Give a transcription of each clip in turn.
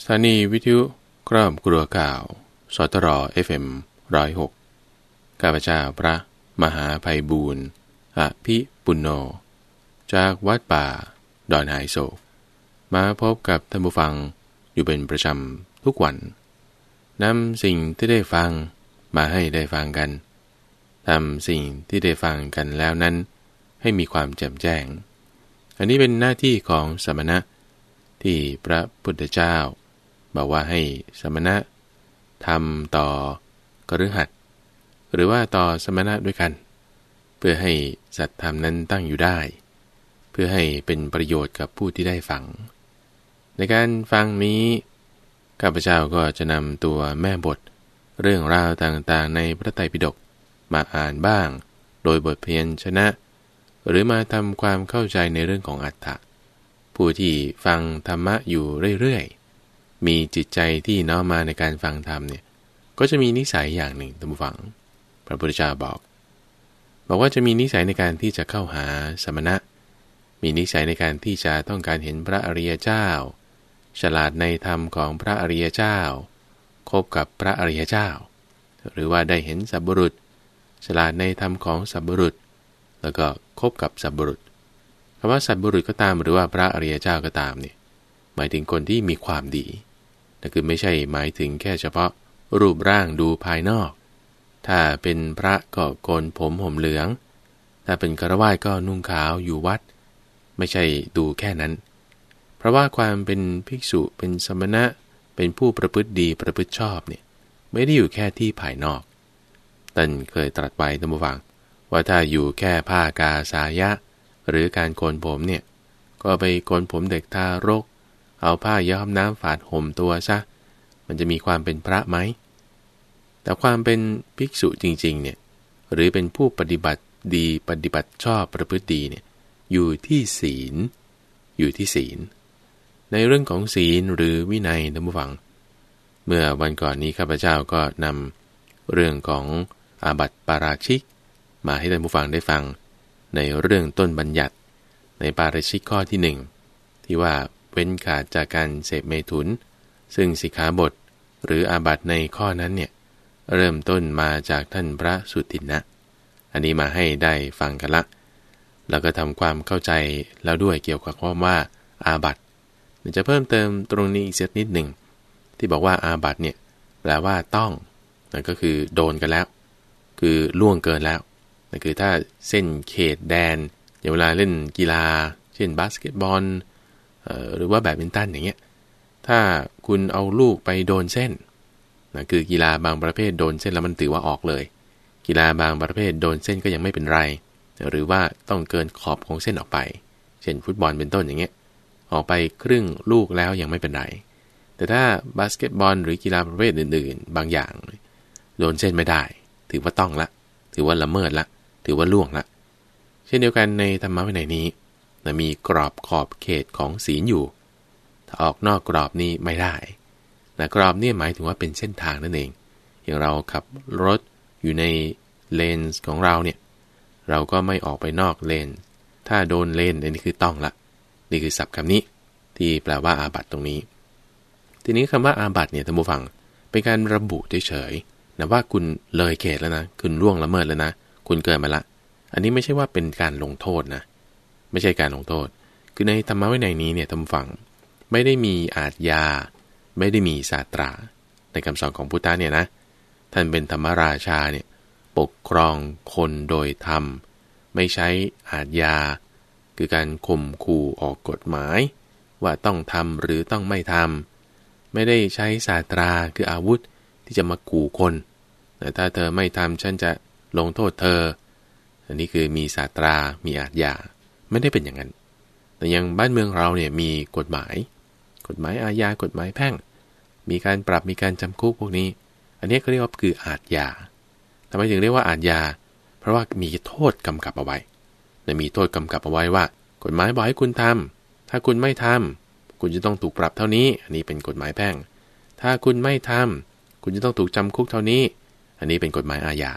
สถานีวิทยุครอบครัวข่าว ส.ทร. FM ร้อยหกข้าพเจ้าพระมหาไพบูลย์อภิปุณโณจากวัดป่า ดอนหายโศก มาพบกับท่านผู้ฟังอยู่เป็นประจำทุกวัน นำสิ่งที่ได้ฟังมาให้ได้ฟังกัน ทำสิ่งที่ได้ฟังกันแล้วนั้น ให้มีความแจ่มแจ้ง อันนี้เป็นหน้าที่ของสมณะที่พระพุทธเจ้า บอกว่าให้สมณะทำต่อกฤหัสหรือว่าต่อสมณะด้วยกัน เพื่อให้สัตธรรมนั้นตั้งอยู่ได้ เพื่อให้เป็นประโยชน์กับผู้ที่ได้ฟัง ในการฟังนี้ข้าพเจ้าก็จะนำตัวแม่บท เรื่องราวต่างๆ ในพระไตรปิฎกมาอ่านบ้าง โดยบทเพียนชนะ หรือมาทำความเข้าใจในเรื่องของอัตถะผู้ที่ฟังธรรมะอยู่เรื่อยๆ มีจิตใจที่น้อมมาในการฟังธรรมเนี่ยก็จะมีนิสัยอย่างหนึ่งท่านผู้ฟัง พระพุทธเจ้าบอก บอกว่าจะมีนิสัยในการที่จะเข้าหาสมณะ มีนิสัยในการที่จะต้องการเห็นพระอริยเจ้า ฉลาดในธรรมของพระอริยเจ้า คบกับพระอริยเจ้า หรือว่าได้เห็นสัพบุรุษ ฉลาดในธรรมของสัพบุรุษ แล้วก็คบกับสัพบุรุษคำว่าสัตบุรุษก็ตามหรือว่าพระอริยเจ้าก็ตามเนี่ยหมายถึงคนที่มีความดี นั่นคือไม่ใช่หมายถึงแค่เฉพาะรูปร่างดูภายนอก ถ้าเป็นพระก็โกนผมห่มเหลือง ถ้าเป็นคารวะก็นุ่งขาวอยู่วัด ไม่ใช่ดูแค่นั้น เพราะว่าความเป็นภิกษุเป็นสมณะ เป็นผู้ประพฤติดีประพฤติชอบเนี่ยไม่ได้อยู่แค่ที่ภายนอกตันเคยตรัสไว้ท่านผู้ฟังว่าถ้าอยู่แค่ผ้ากาสายะ หรือการโกนผมเนี่ยก็ไปโกนผมเด็กทารก เอาผ้าย้อมน้ำฝาดห่มตัวซะ มันจะมีความเป็นพระไหม แต่ความเป็นภิกษุจริงๆเนี่ย หรือเป็นผู้ปฏิบัติดีปฏิบัติชอบประพฤติดีเนี่ย อยู่ที่ศีล อยู่ที่ศีล ในเรื่องของศีลหรือวินัยท่านผู้ฟัง เมื่อวันก่อนนี้ข้าพเจ้าก็นำเรื่องของอาบัติปาราชิก มาให้ท่านผู้ฟังได้ฟัง ในเรื่องต้นบัญญัติ ในปาราชิกข้อที่หนึ่งที่ว่า เว้นขาดจากการเสพเมถุน ซึ่งสิกขาบทหรืออาบัตในข้อนั้นเนี่ยเริ่มต้นมาจากท่านพระสุตินะ อันนี้มาให้ได้ฟังกันละ แล้วก็ทำความเข้าใจแล้วด้วยเกี่ยวกับคำว่าอาบัติจะเพิ่มเติมตรงนี้อีกสักนิดหนึ่งที่บอกว่าอาบัติเนี่ยแปลว่าต้องนั่นก็คือโดนกันแล้ว คือล่วงเกินแล้วนั่นคือถ้าเส้นเขตแดนอย่างเวลาเล่นกีฬา เช่นบาสเกตบอล หรือว่าแบดมินตันอย่างเงี้ยถ้าคุณเอาลูกไปโดนเส้นนะคือกีฬาบางประเภทโดนเส้นแล้วมันถือว่าออกเลย กีฬาบางประเภทโดนเส้นก็ยังไม่เป็นไร หรือว่าต้องเกินขอบของเส้นออกไป เช่นฟุตบอลเป็นต้นอย่างเงี้ยออกไปครึ่งลูกแล้วยังไม่เป็นไร แต่ถ้าบาสเกตบอลหรือกีฬาประเภทอื่น ๆ บางอย่าง โดนเส้นไม่ได้ ถือว่าต้องละ ถือว่าละเมิดละ ถือว่าล่วงละ เช่นเดียวกันในธรรมะวินัยนี้ นะมีกรอบขอบเขตของศีลอยู่ ถ้าออกนอกกรอบนี้ไม่ได้นะกรอบนี่หมายถึงว่าเป็นเส้นทางนั่นเอง อย่างเราขับรถอยู่ในเลนส์ของเราเนี่ย เราก็ไม่ออกไปนอกเลน ถ้าโดนเลนอันนี้คือต้องละ นี่คือศัพท์คำนี้ ที่แปลว่าอาบัตตรงนี้ ทีนี้คำว่าอาบัตเนี่ยท่านผู้ฟัง เป็นการระบุเฉยๆนะว่าคุณเลยเขตแล้วนะ คุณล่วงละเมิดแล้วนะ คุณเกินมาละ อันนี้ไม่ใช่ว่าเป็นการลงโทษนะ ไม่ใช่การลงโทษ คือในธรรมะวินัยนี้เนี่ยทำฝัง ไม่ได้มีอาทยา ไม่ได้มีศาสตรา ในคำสอนของพุทธะเนี่ยนะ ท่านเป็นธรรมราชาเนี่ยปกครองคนโดยธรรม ไม่ใช้อาทยา คือการข่มขู่ออกกฎหมาย ว่าต้องทำหรือต้องไม่ทำไม่ได้ใช้ศาสตราคืออาวุธที่จะมาขู่คนแต่ถ้าเธอไม่ทำฉันจะลงโทษเธอ อันนี้คือมีศาสตรา มีอาญญา ไม่ได้เป็นอย่างนั้น แต่ยังบ้านเมืองเราเนี่ยมีกฎหมาย กฎหมายอาญากฎหมายแพ่ง มีการปรับมีการจำคุกพวกนี้ อันนี้ก็เรียกว่าคืออาญาทำไมถึงเรียกว่าอาญาเพราะว่ามีโทษกำกับเอาไว้แต่มีโทษกำกับเอาไว้ว่า กฎหมายบอกให้คุณทำถ้าคุณไม่ทำคุณจะต้องถูกปรับเท่านี้ อันนี้เป็นกฎหมายแพ่ง ถ้าคุณไม่ทำคุณจะต้องถูกจำคุกเท่านี้ อันนี้เป็นกฎหมายอาญา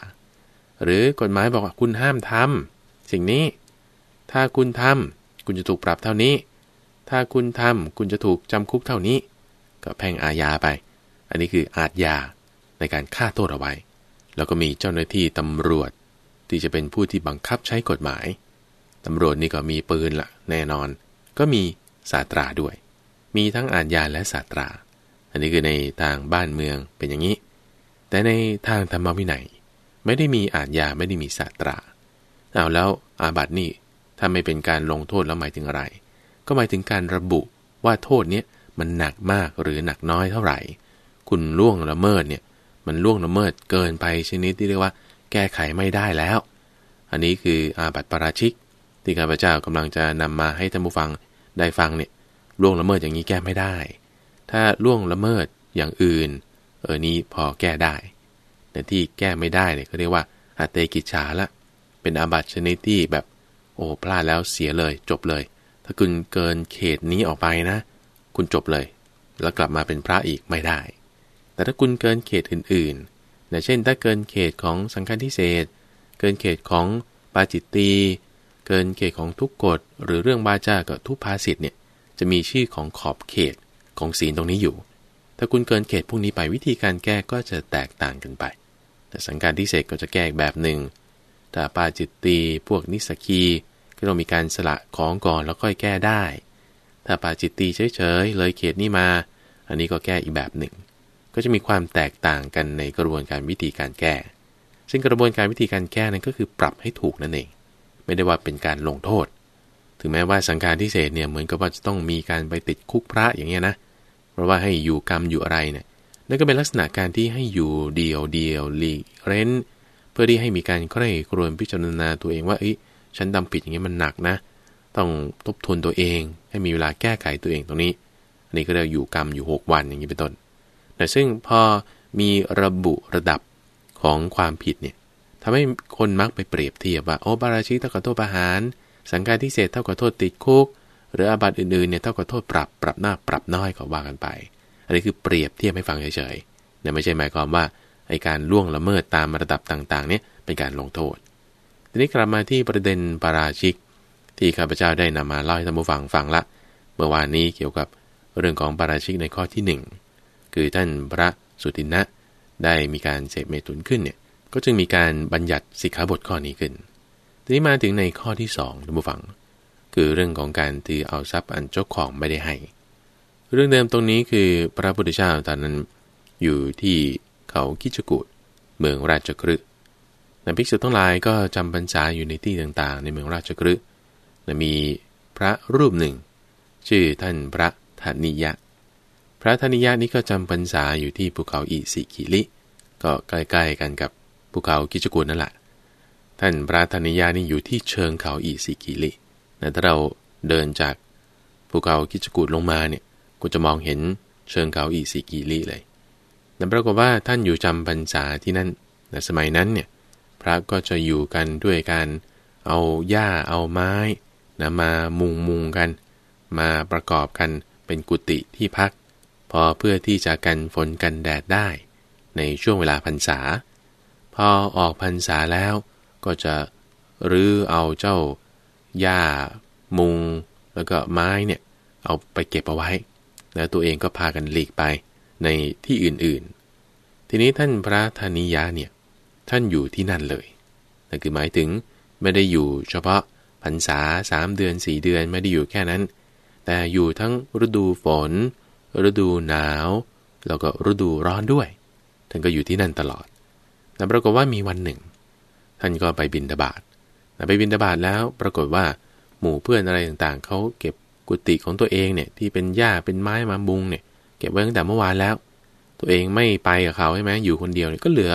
หรือกฎหมายบอกว่าคุณห้ามทำสิ่งนี้ ถ้าคุณทำคุณจะถูกปรับเท่านี้ ถ้าคุณทำคุณจะถูกจำคุกเท่านี้ ก็แพ่งอาญาไป อันนี้คืออาญาในการฆ่าโทษเอาไว้ แล้วก็มีเจ้าหน้าที่ตำรวจ ที่จะเป็นผู้ที่บังคับใช้กฎหมายตำรวจนี่ก็มีปืนละแน่นอน ก็มีศาตราด้วย มีทั้งอาญาและศาตรา อันนี้คือในทางบ้านเมืองเป็นอย่างนี้ แต่ในทางธรรมวินัย ไม่ได้มีอาญาไม่ได้มีศาตราเอาแล้วอาบัตินี่ ถ้าไม่เป็นการลงโทษแล้วหมายถึงอะไร ก็หมายถึงการระบุว่าโทษเนี้ยมันหนักมากหรือหนักน้อยเท่าไหร่ คุณล่วงละเมิดเนี่ยมันล่วงละเมิดเกินไปชนิดที่เรียกว่า แก้ไขไม่ได้แล้ว อันนี้คืออาบัติปราชิก ที่ข้าพเจ้ากำลังจะนำมาให้ท่านผู้ฟังได้ฟังเนี่ยล่วงละเมิดอย่างนี้แก้ไม่ได้ ถ้าล่วงละเมิดอย่างอื่น เออนี้พอแก้ได้ แต่ที่แก้ไม่ได้เนี่ยเขาเรียกว่าอาเตกิจฉาละ เป็นอาบัติชนิดที่แบบ โอ้พลาดแล้วเสียเลย จบเลย ถ้าคุณเกินเขตนี้ออกไปนะ คุณจบเลย แล้วกลับมาเป็นพระอีกไม่ได้ แต่ถ้าคุณเกินเขตอื่นๆนะเช่น ถ้าเกินเขตของสังฆทิเศษเกินเขตของปาจิตตีเกินเขตของทุกกฎหรือเรื่องบาจากัทุกภาสิทธ์เนี่ยจะมีชื่อของขอบเขตของศีลตรงนี้อยู่ ถ้าคุณเกินเขตพวกนี้ไปวิธีการแก้ก็จะแตกต่างกันไป แต่สังการทิเศษก็จะแก้อีกแบบหนึ่ง ถ้าปาจิตตีพวกนิสกีก็ต้องมีการสละของก่อนแล้วค่อยแก้ได้ ถ้าปาจิตตีเฉยๆเลยเขตนี้มา อันนี้ก็แก้อีกแบบหนึ่ง ก็จะมีความแตกต่างกันในกระบวนการวิธีการแก้ ซึ่งกระบวนการวิธีการแก้นั้นก็คือปรับให้ถูกนั่นเอง ไม่ได้ว่าเป็นการลงโทษ ถึงแม้ว่าสังการทิเศษเนี่ยเหมือนกับว่าจะต้องมีการไปติดคุกพระอย่างเงี้ยนะ เพราะว่าให้อยู่กรรมอยู่อะไรเนี่ยนั่นก็เป็นลักษณะการที่ให้อยู่เดียวเดียวหลีกเร้น พื่อที่ให้มีการใคร่ครวญพิจารณาตัวเองว่าเอ้ยฉันทาผิดอย่างนี้มันหนักนะ ต้องทบทวนตัวเอง ให้มีเวลาแก้ไขตัวเองตรงนี้ อันนี้ก็เรียกอยู่กรรมอยู่ 6 วันอย่างนี้เป็นต้นแต่ซึ่งพอมีระบุระดับของความผิดเนี่ยทำให้คนมักไปเปรียบเทียบว่าโอ้บาราชิกเท่ากับโทษประหาร สังกาที่เศษเท่ากับโทษติดคุก หรืออาบัติอื่นๆเนี่ยเท่ากับโทษปรับปรับหน้าปรับน้อยก็ว่ากันไป อันนี้คือเปรียบเทียบให้ฟังเฉยๆเนี่ยไม่ใช่หมายความว่า ไอการล่วงละเมิดตามระดับต่างๆเนี่ยเป็นการลงโทษ ทีนี้กลับมาที่ประเด็นปาราชิก ที่ข้าพเจ้าได้นำมาเล่าให้ท่านผู้ฟังฟังละ เมื่อวานนี้เกี่ยวกับเรื่องของปาราชิกในข้อที่ 1 คือท่านพระสุตินะได้มีการเสพเมตุนขึ้นเนี่ยก็จึงมีการบัญญัติสิกขาบทข้อนี้ขึ้น ทีนี้มาถึงในข้อที่2ท่านผู้ฟัง คือเรื่องของการถือเอาทรัพย์อันเจ้าของไม่ได้ให้ เรื่องเดิมตรงนี้คือพระพุทธเจ้าตอนนั้นอยู่ที่ เขาคิจกุฏเมืองราชกฤห์นภิกษุทั้งหลายก็จำพรรษาอยู่ในที่ต่างๆ ในเมืองราชกฤห์มีพระรูปหนึ่ง ชื่อท่านพระธนิยะ พระธนิยะนี้ก็จำพรรษาอยู่ที่ภูเขาอิสิกิลิ ก็ใกล้ๆกันกับภูเขาคิชฌกูฏนั่นแหละ ท่านพระธนิยะนี่อยู่ที่เชิงเขาอิสิกิลิแต่ถ้าเราเดินจากภูเขาคิชฌกูฏลงมาเนี่ย ก็จะมองเห็นเชิงเขาอิสิกิลิเลย แต่ปรากฏว่าท่านอยู่จำพรรษาที่นั่นในสมัยนั้นเนี่ยพระก็จะอยู่กันด้วยการเอาหญ้าเอาไม้นะมามุงมุงกัน มาประกอบกันเป็นกุฏิที่พัก พอเพื่อที่จะกันฝนกันแดดได้ ในช่วงเวลาพรรษา พอออกพรรษาแล้วก็จะรื้อเอาเจ้าหญ้ามุง แล้วก็ไม้เนี่ยเอาไปเก็บเอาไว้ แล้วตัวเองก็พากันหลีกไป ในที่อื่นๆ ทีนี้ท่านพระธนิยะเนี่ยท่านอยู่ที่นั่นเลยนั่นคือหมายถึงไม่ได้อยู่เฉพาะพรรษาสามเดือนสี่เดือนไม่ได้อยู่แค่นั้น แต่อยู่ทั้งฤดูฝน ฤดูหนาว แล้วก็ฤดูร้อนด้วย ท่านก็อยู่ที่นั่นตลอดแต่ปรากฏว่ามีวันหนึ่ง ท่านก็ไปบินทบาทไปบินทบาทแล้วปรากฏว่าหมู่เพื่อนอะไรต่างๆ เขาเก็บกุฏิของตัวเองเนี่ยที่เป็นหญ้าเป็นไม้มาบุงเนี่ย ก็บไว้ตั้งแต่เมื่อวานแล้ว ตัวเองไม่ไปกับเขาใช่ไหมอยู่คนเดียวเนี่ยก็เหลือ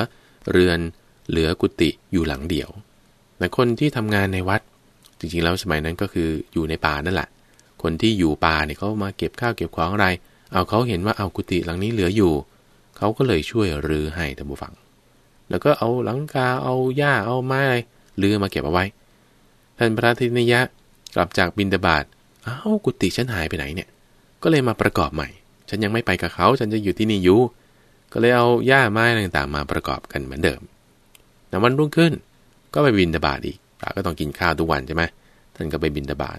เรือนเหลือกุฏิอยู่หลังเดียวแต่คนที่ทำงานในวัด จริงๆแล้วสมัยนั้นก็คืออยู่ในป่านั่นแหละ คนที่อยู่ป่าเนี่ยเขามาเก็บข้าวเก็บของอะไร เอาเขาเห็นว่าเอากุฏิหลังนี้เหลืออยู่เขาก็เลยช่วยรื้อให้ท่านผู้ฟัง แล้วก็เอาหลังคาเอาหญ้าเอาไม้อะไรรื้อมาเก็บเอาไว้ท่านพระธินยะกลับจากบินดาบาดอ้าวกุฏิฉันหายไปไหนเนี่ย ก็เลยมาประกอบใหม่ ฉันยังไม่ไปกับเขา ฉันจะอยู่ที่นี่อยู่ ก็เลยเอาหญ้าไม้ต่างๆ มาประกอบกันเหมือนเดิมแต่วันรุ่งขึ้น ก็ไปบินตาบาทอีกพระก็ต้องกินข้าวทุกวันใช่ไหมท่านก็ไปบินตาบาท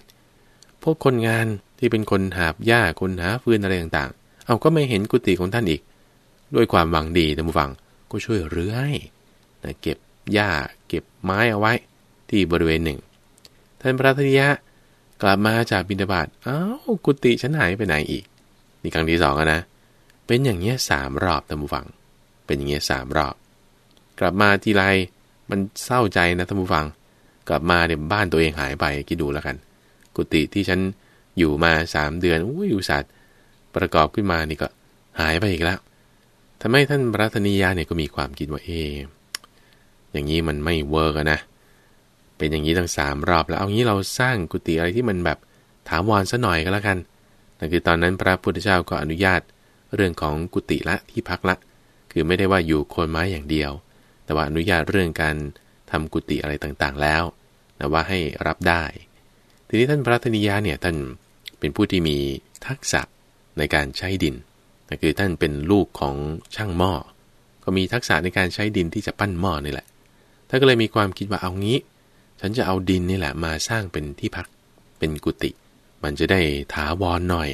พวกคนงานที่เป็นคนหาบหญ้าคนหาฟืนอะไรต่างๆ เอาก็ไม่เห็นกุฏิของท่านอีก ด้วยความหวังดีท่านผู้ฟังก็ช่วยเรื้อให้นะเก็บหญ้าเก็บไม้เอาไว้ที่บริเวณหนึ่ง ท่านพระธนิยะกลับมาจากบิณฑบาตอ้าวกุฏิฉันหายไปไหนอีก นี่ครั้งที่สองนะ เป็นอย่างเงี้ยสามรอบท่านผู้ฟัง เป็นอย่างเงี้ยสามรอบ กลับมาทีไรมันเศร้าใจนะท่านผู้ฟัง กลับมาเนี่ยบ้านตัวเองหายไปคิดดูแล้วกัน กุฏิที่ฉันอยู่มาสามเดือนอุ้ยอุสัตว์ประกอบขึ้นมานี่ก็หายไปอีกแล้วทำให้ท่านพระธนิยาเนี่ยก็มีความคิดว่าเออย่างนี้มันไม่เวิร์กนะ เป็นอย่างนี้ทั้งสามรอบแล้วเอางี้เราสร้างกุฏิอะไรที่มันแบบถาวรซะหน่อยก็แล้วกัน นั่นคือตอนนั้นพระพุทธเจ้าก็อนุญาตเรื่องของกุฏิละที่พักละ คือไม่ได้ว่าอยู่โคนไม้อย่างเดียว แต่ว่าอนุญาตเรื่องการทำกุฏิอะไรต่างๆแล้วนะว่าให้รับได้ ทีนี้ท่านพระธนิยาเนี่ยท่านเป็นผู้ที่มีทักษะในการใช้ดินนั่นคือท่านเป็นลูกของช่างหม้อ ก็มีทักษะในการใช้ดินที่จะปั้นหม้อนี่แหละ ท่านก็เลยมีความคิดว่าเอางี้ ฉันจะเอาดินนี่แหละมาสร้างเป็นที่พักเป็นกุฏิ มันจะได้ถาวรหน่อย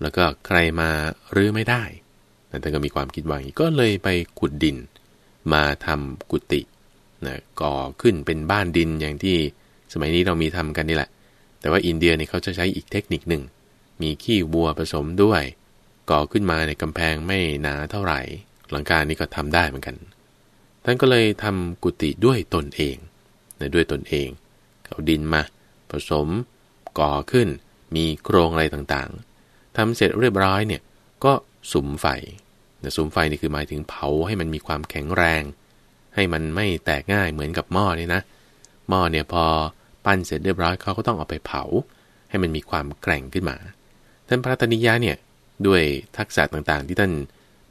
แล้วก็ใครมารื้อไม่ได้ท่านก็มีความคิดว่าอย่างนี้ก็เลยไปขุดดิน มาทำกุฏินะก่อขึ้นเป็นบ้านดินอย่างที่สมัยนี้เรามีทำกันนี่แหละ แต่ว่าอินเดียเนี่ยเขาจะใช้อีกเทคนิคหนึ่ง มีขี้วัวผสมด้วย ก่อขึ้นมาในกำแพงไม่หนาเท่าไหร่ หลังคานี้ก็ทำได้เหมือนกัน ท่านก็เลยทำกุฏิด้วยตนเองนะด้วยตนเอง เอาดินมา ผสมก่อขึ้น มีโครงอะไรต่างๆทำเสร็จเรียบร้อยเนี่ยก็สุมไฟนะสุมไฟนี่คือหมายถึงเผาให้มันมีความแข็งแรง ให้มันไม่แตกง่ายเหมือนกับหม้อนี่นะ หม้อเนี่ยพอปั้นเสร็จเรียบร้อยเขาก็ต้องเอาไปเผา ให้มันมีความแกร่งขึ้นมา ท่านพระตนิยะเนี่ยด้วยทักษะต่างๆ ที่ท่าน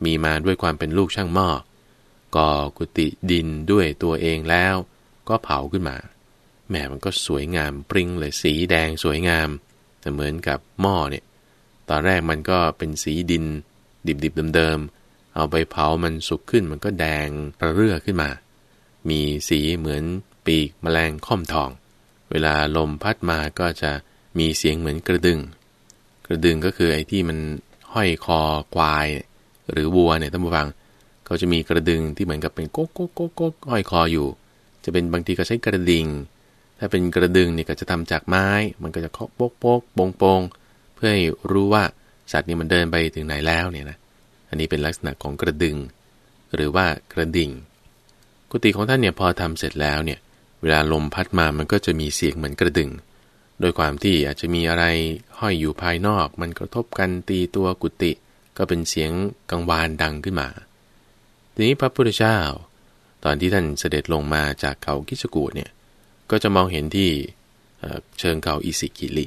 มีมาด้วยความเป็นลูกช่างหม้อก่อกุฏิดินด้วยตัวเองแล้ว ก็เผาขึ้นมาแหมมันก็สวยงามปริ้งเลยสีแดงสวยงาม เหมือนกับหม้อเนี่ย ตอนแรกมันก็เป็นสีดิน ดิบๆเดิมๆ เอาไปเผามันสุกขึ้นมันก็แดงระเรื่อขึ้นมา มีสีเหมือนปีกแมลงค่อมทอง เวลาลมพัดมาก็จะมีเสียงเหมือนกระดึง กระดึงก็คือไอ้ที่มันห้อยคอควาย หรือวัวเนี่ยท่านผู้ฟัง เขาจะมีกระดึงที่เหมือนกับเป็นโก๊กโก๊กโก๊กโก๊กห้อยคออยู่ จะเป็นบางทีก็ใช้กระดิ่ง ถ้าเป็นกระดึงเนี่ยก็จะทำจากไม้ มันก็จะเคาะโป๊กโป๊กโปงโปงเพื่อให้รู้ว่าสัตว์นี่มันเดินไปถึงไหนแล้วเนี่ยนะ อันนี้เป็นลักษณะของกระดึง หรือว่ากระดิ่ง กุฏิของท่านเนี่ยพอทำเสร็จแล้วเนี่ย เวลาลมพัดมา มันก็จะมีเสียงเหมือนกระดึง โดยความที่อาจจะมีอะไรห้อยอยู่ภายนอก มันกระทบกันตีตัวกุฏิ ก็เป็นเสียงกังวานดังขึ้นมา ทีนี้พระพุทธเจ้า ตอนที่ท่านเสด็จลงมาจากเขากิสกูเนี่ย ก็จะมองเห็นที่เชิงเขาอิสิกิลิ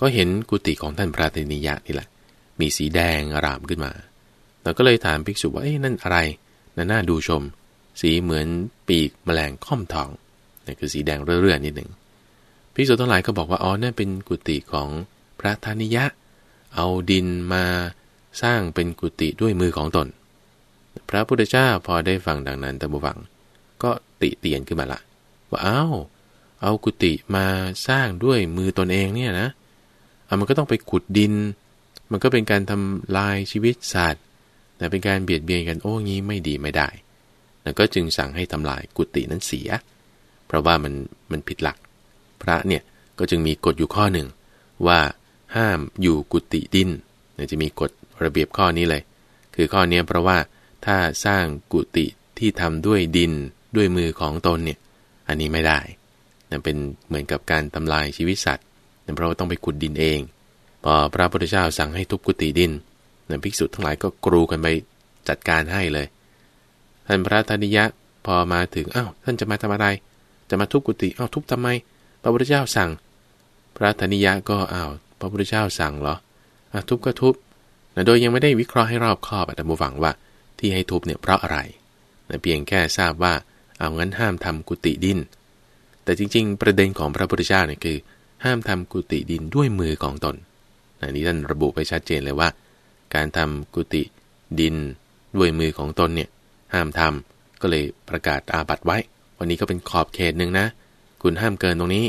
ก็เห็นกุฏิของท่านพระเทนิยะนี่แหละ มีสีแดงอารามขึ้นมา เราก็เลยถามภิกษุว่าเอ้นั่นอะไรน่าน่าดูชม สีเหมือนปีกแมลงค่อมทองนี่คือสีแดงเรื่อยๆนิดหนึ่งภิกษุทั้งหลายก็บอกว่าอ๋อนั่นเป็นกุฏิของพระธนิยะ เอาดินมาสร้างเป็นกุฏิด้วยมือของตน พระพุทธเจ้าพอได้ฟังดังนั้นต่บุฟัง ก็ติเตียนขึ้นมาละว่าอา้าว เอากุฏิมาสร้างด้วยมือตนเองเนี่ยนะมันก็ต้องไปขุดดิน มันก็เป็นการทำลายชีวิตสัตว์แต่เป็นการเบียดเบียนกันโอ้งี้ไม่ดีไม่ได้แล้วก็จึงสั่งให้ทำลายกุฏินั้นเสีย เพราะว่ามันมันผิดหลัก พระเนี่ยก็จึงมีกฎอยู่ข้อหนึ่ง ว่าห้ามอยู่กุฏิดินจะมีกฎระเบียบข้อนี้เลย คือข้อนี้เพราะว่าถ้าสร้างกุฏิที่ทำด้วยดินด้วยมือของตนเนี่ยอันนี้ไม่ได้ เป็นเหมือนกับการทำลายชีวิตสัตว์นั่นเพราะว่าต้องไปขุดดินเอง พอพระพุทธเจ้าสั่งให้ทุบกุฏิดินนั่นภิกษุทั้งหลายก็กรูกันไปจัดการให้เลย ท่านพระธนิยะพอมาถึงอ้าวท่านจะมาทำอะไร จะมาทุบกุฏิอ้าวทุบทำไม พระพุทธเจ้าสั่ง พระธนิยะก็อ้าวพระพุทธเจ้าสั่งเหรออะทุบก็ทุบนะโดยยังไม่ได้วิเคราะห์ให้รอบคอบแต่บูฟังว่าที่ให้ทุบเนี่ยเพราะอะไรนะเพียงแค่ทราบว่าเอางั้นห้ามทำกุฏิดิน แต่จริง ๆ ประเด็นของพระพุทธเจ้าเนี่ยคือ ห้ามทำกุฏิดินด้วยมือของตนนะนี้ท่านระบุไปชัดเจนเลยว่า การทำกุฏิดินด้วยมือของตนเนี่ยห้ามทำก็เลยประกาศอาบัตไว้ วันนี้ก็เป็นขอบเขตหนึ่งนะ คุณห้ามเกินตรงนี้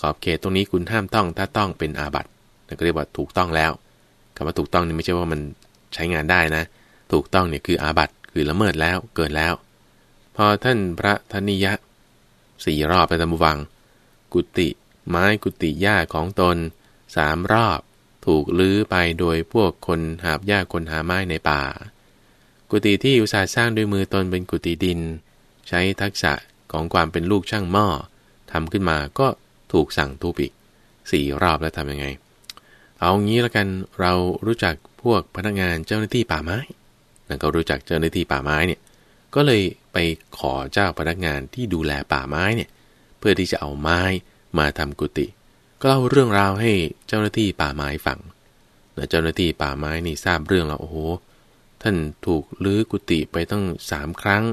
ขอบเขตตรงนี้คุณห้ามต้องถ้าต้องเป็นอาบัตนั่นก็เรียกว่าถูกต้องแล้วคำว่าถูกต้องนี่ไม่ใช่ว่ามันใช้งานได้นะ ถูกต้องเนี่ยคืออาบัตคือละเมิดแล้วเกินแล้ว พอท่านพระธนิยะ สี่รอบไปตามวัง กุฏิไม้กุฏิหญ้าของตนสามรอบ ถูกลื้อไปโดยพวกคนหาบหญ้าคนหาไม้ในป่า กุฏิที่อุตสาห์สร้างด้วยมือตนเป็นกุฏิดิน ใช้ทักษะของความเป็นลูกช่างหม้อทำขึ้นมาก็ถูกสั่งทุบอีกสี่รอบแล้วทำยังไง เอางี้แล้วกันเรารู้จักพวกพนักงานเจ้าหน้าที่ป่าไม้แล้วก็รู้จักเจ้าหน้าที่ป่าไม้เนี่ยก็เลย ไปขอเจ้าพนักงานที่ดูแลป่าไม้เนี่ยเพื่อที่จะเอาไม้มาทำกุฏิก็เล่าเรื่องราวให้เจ้าหน้าที่ป่าไม้ฟังแล้วเจ้าหน้าที่ป่าไม้นี่ทราบเรื่องแล้วโอ้โหท่านถูกลื้อกุฏิไปตั้งสามครั้ง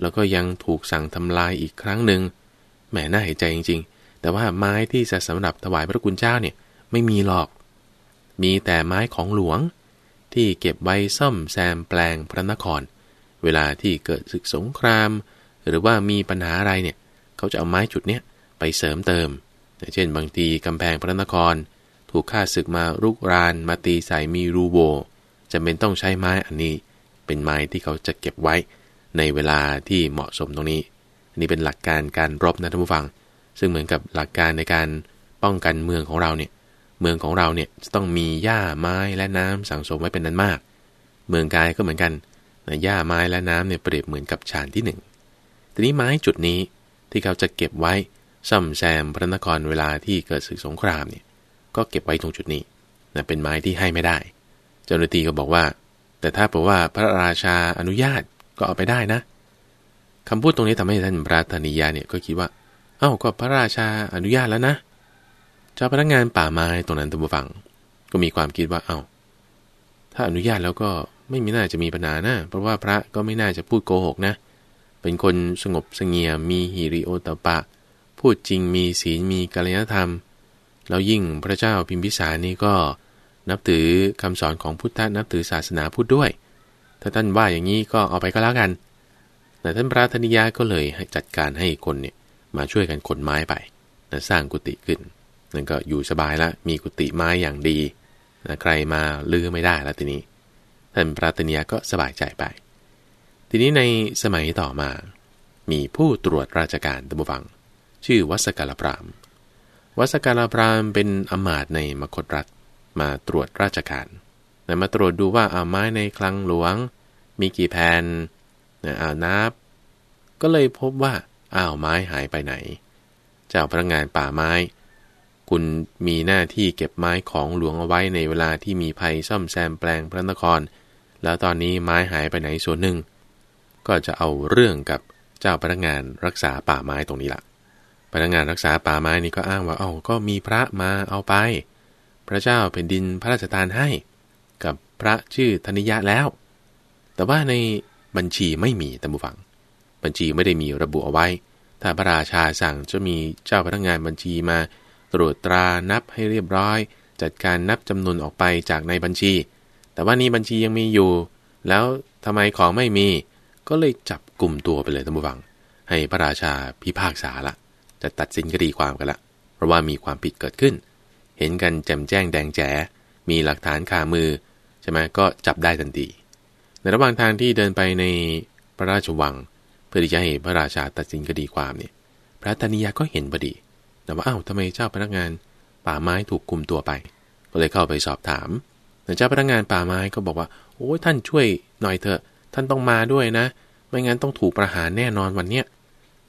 แล้วก็ยังถูกสั่งทำลายอีกครั้งหนึ่งแหมน่าเห็นใจจริง ๆ แต่ว่าไม้ที่จะสำหรับถวายพระคุณเจ้าเนี่ยไม่มีหรอก มีแต่ไม้ของหลวง ที่เก็บไว้ซ่อมแซมแปลงพระนคร เวลาที่เกิดศึกสงคราม หรือว่ามีปัญหาอะไรเนี่ยเขาจะเอาไม้จุดเนี้ยไปเสริมเติม เช่นบางทีกำแพงพระนคร ถูกฆ่าศึกมารุกราน มาตีใส่มีรูโวจะเป็นต้องใช้ไม้อันนี้ เป็นไม้ที่เขาจะเก็บไว้ ในเวลาที่เหมาะสมตรงนี้อันนี้เป็นหลักการการรบนะท่านผู้ฟัง ซึ่งเหมือนกับหลักการในการป้องกันเมืองของเราเนี่ยเมืองของเราเนี่ยจะต้องมีหญ้าไม้และน้ำสังสมไว้เป็นนั้นมาก เมืองกายก็เหมือนกัน นะหญ้าไม้และน้ำเนี่ยเปรียบเหมือนกับฌานที่หนึ่งทีนี้ไม้จุดนี้ที่เขาจะเก็บไว้ซ่อมแซมพระนครเวลาที่เกิดศึกสงครามเนี่ยก็เก็บไว้ตรงจุดนี้นะเป็นไม้ที่ให้ไม่ได้ เจ้าหน้าที่ก็บอกว่า แต่ถ้าบอกว่าพระราชาอนุญาตก็เอาไปได้นะคำพูดตรงนี้ทำให้ท่านพระธนิยาเนี่ยก็คิดว่า เอ้าก็พระราชาอนุญาตแล้วนะ เจ้าพนักงานป่าไม้ตรงนั้นตัมฟัง ก็มีความคิดว่า เอา้าถ้าอนุญาตแล้วก็ ไม่มีน่าจะมีปัญหานะ เพราะว่าพระก็ไม่น่าจะพูดโกหกนะ เป็นคนสงบเสงี่ยมมีหิริโอตปะ พูดจริงมีศีลมีกัลยธรรม แล้วยิ่งพระเจ้าพิมพิสารนี่ก็นับถือคำสอนของพุทธนับถือศาสนาพุทธด้วย ถ้าท่านว่าอย่างนี้ก็เอาไปก็แล้วกัน แต่ท่านพระธนิยาก็เลยให้จัดการให้คนเนี่ยมาช่วยกันขนไม้ไปนะสร้างกุฏิขึ้นนั่นก็อยู่สบายล้วมีกุฏิไม้อย่างดีนะใครมาลือไม่ได้แล้วทีนี้ ท่านพระธนิยก็สบายใจไป ทีนี้ในสมัยต่อมา มีผู้ตรวจราชการตัมบัง ชื่อวัสกาลพรามวัสกาลพรามเป็นอมาตในมคตรัฐมาตรวจราชการแต่มาตรวจดูว่าอาไม้ในคลังหลวง มีกี่แผ่นเอานับ ก็เลยพบว่าอ้าวไม้หายไปไหน เจ้าพนักงานป่าไม้ คุณมีหน้าที่เก็บไม้ของหลวงเอาไว้ในเวลาที่มีภัยซ่อมแซมแปลงพระนคร แล้วตอนนี้ไม้หายไปไหนส่วนหนึ่ง ก็จะเอาเรื่องกับเจ้าพนักงานรักษาป่าไม้ตรงนี้ละ่ะ พนักงานรักษาป่าไม้นี่ก็อ้างว่าเอา้าก็มีพระมาเอาไป พระเจ้าแผ่นดินพระราชทานให้ กับพระชื่อธนิยะแล้ว แต่ว่าในบัญชีไม่มีตามบุฟัง บัญชีไม่ได้มีระบุเอาไว้ ถ้าพระราชาสั่งจะมีเจ้าพนักงานบัญชีมาตรวจตรานับให้เรียบร้อย จัดการนับจำนวนออกไปจากในบัญชี แต่ว่านี้บัญชียังมีอยู่ แล้วทำไมของไม่มี ก็เลยจับกลุ่มตัวไปเลยตามบุฟัง ให้พระราชาพิพากษาละจะตัดสินคดีความกันละ เพราะว่ามีความผิดเกิดขึ้น เห็นกันแจมแจ้งแดงแจ๋มีหลักฐานคามือใช่ไหมก็จับได้ทันทีในระหว่างทางที่เดินไปในพระราชวัง เพื่อที่จะให้พระราชาตัดสินคดีความเนี่ยพระธนิยาก็เห็นพอดีแต่ว่าอ้าวทำไมเจ้าพนักงานป่าไม้ถูกคุมตัวไป ก็เลยเข้าไปสอบถาม เจ้าพนักงานป่าไม้ก็บอกว่า โอ้ยท่านช่วยหน่อยเถอะ ท่านต้องมาด้วยนะ ไม่งั้นต้องถูกประหารแน่นอนวันเนี้ย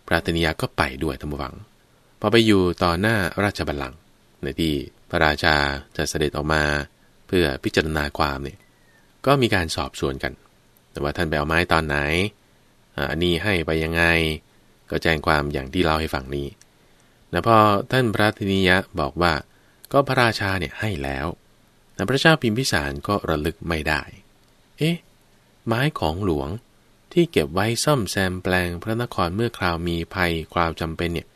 พระธนิยาก็ไปด้วยทั้งวัง พอไปอยู่ต่อหน้าราชบัลลังก์ในที่พระราชาจะเสด็จออกมาเพื่อพิจารณาความเนี่ยก็มีการสอบสวนกัน แต่ว่าท่านไปเอาไม้ตอนไหนอันนี้ให้ไปยังไง ก็แจ้งความอย่างที่เล่าให้ฟังนี้นะพอท่านพระธนิยะบอกว่า ก็พระราชาเนี่ยให้แล้ว แต่พระเจ้าพิมพิสารก็ระลึกไม่ได้ เอ๊ะ ไม้ของหลวงที่เก็บไว้ซ่อมแซมแปลงพระนครเมื่อคราวมีภัยคราวจำเป็นเนี่ย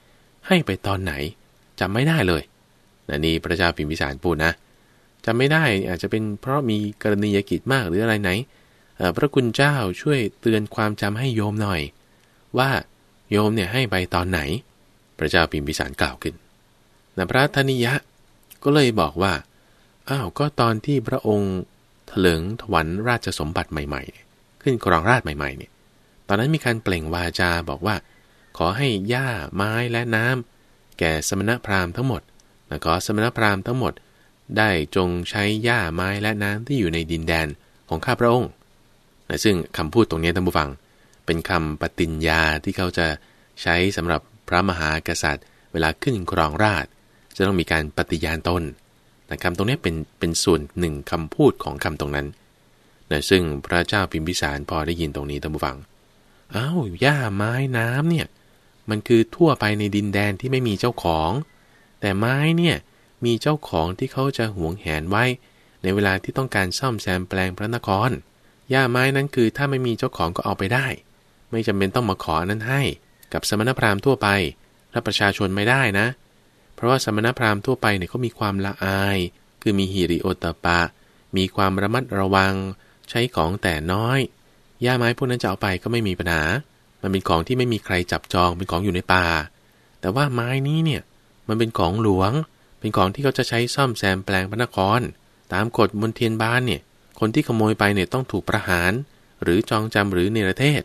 ให้ไปตอนไหนจำไม่ได้เลยนนี่พระเจ้าพิมพิสารพูดนะจำไม่ได้อาจจะเป็นเพราะมีกรณียกิจมากหรืออะไรไหน พระคุณเจ้าช่วยเตือนความจำให้โยมหน่อย ว่าโยมเนี่ยให้ไปตอนไหน พระเจ้าพิมพิสารกล่าวขึ้นนพระธนิยะก็เลยบอกว่า อ้าวก็ตอนที่พระองค์ถลิงถวันราชสมบัติใหม่ๆ ขึ้นครองราชใหม่ๆเนี่ยตอนนั้นมีการเปล่งวาจาบอกว่า ขอให้หญ้าไม้และน้ำแก่สมณพราหมณ์ทั้งหมดและขอสมณพราหมณ์ทั้งหมด ได้จงใช้หญ้าไม้และน้ำที่อยู่ในดินแดนของข้าพระองค์นะซึ่งคำพูดตรงนี้ท่านผู้ฟัง เป็นคำปฏิญญาที่เขาจะใช้สำหรับพระมหากษัตริย์ เวลาขึ้นครองราชจะต้องมีการปฏิญาณตน แต่คำตรงนี้เป็นเป็นส่วนหนึ่งคำพูดของคำตรงนั้นนะซึ่งพระเจ้าพิมพิสารพอได้ยินตรงนี้ท่านผู้ฟังอ้าวหญ้าไม้น้ำเนี่ยมันคือทั่วไปในดินแดนที่ไม่มีเจ้าของ แต่ไม้เนี่ยมีเจ้าของที่เขาจะหวงแหนไว้ ในเวลาที่ต้องการซ่อมแซมแปลงพระนครหญ้าไม้นั้นคือถ้าไม่มีเจ้าของก็เอาไปได้ ไม่จำเป็นต้องมาขอนั้นให้ กับสมณพราหมณ์ทั่วไปถ้าประชาชนไม่ได้นะเพราะว่าสมณพราหมณ์ทั่วไปเนี่ยเขามีความละอาย คือมีฮิริโอตปะ มีความระมัดระวัง ใช้ของแต่น้อยหญ้าไม้พวกนั้นจะเอาไปก็ไม่มีปัญหา มันเป็นของที่ไม่มีใครจับจองเป็นของอยู่ในป่า แต่ว่าไม้นี้เนี่ยมันเป็นของหลวง เป็นของที่เขาจะใช้ซ่อมแซมแปลงพระนคร ตามกฎมนเทียนบ้านเนี่ยคนที่ขโมยไปเนี่ยต้องถูกประหาร หรือจองจำหรือเนรเทศ